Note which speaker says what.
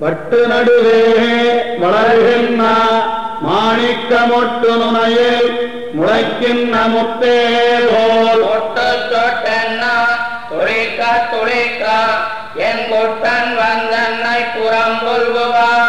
Speaker 1: வட்டு நடுவே வளர்கின்ற மாணிக்க மொட்டு நுனையில் முளைக்கின்ற முத்தே போல்
Speaker 2: தொட்டு தொட்டென்னா துளிக்க துளிக்க என் கொட்டன் வந்தன்னை புறம் கொள்குவார்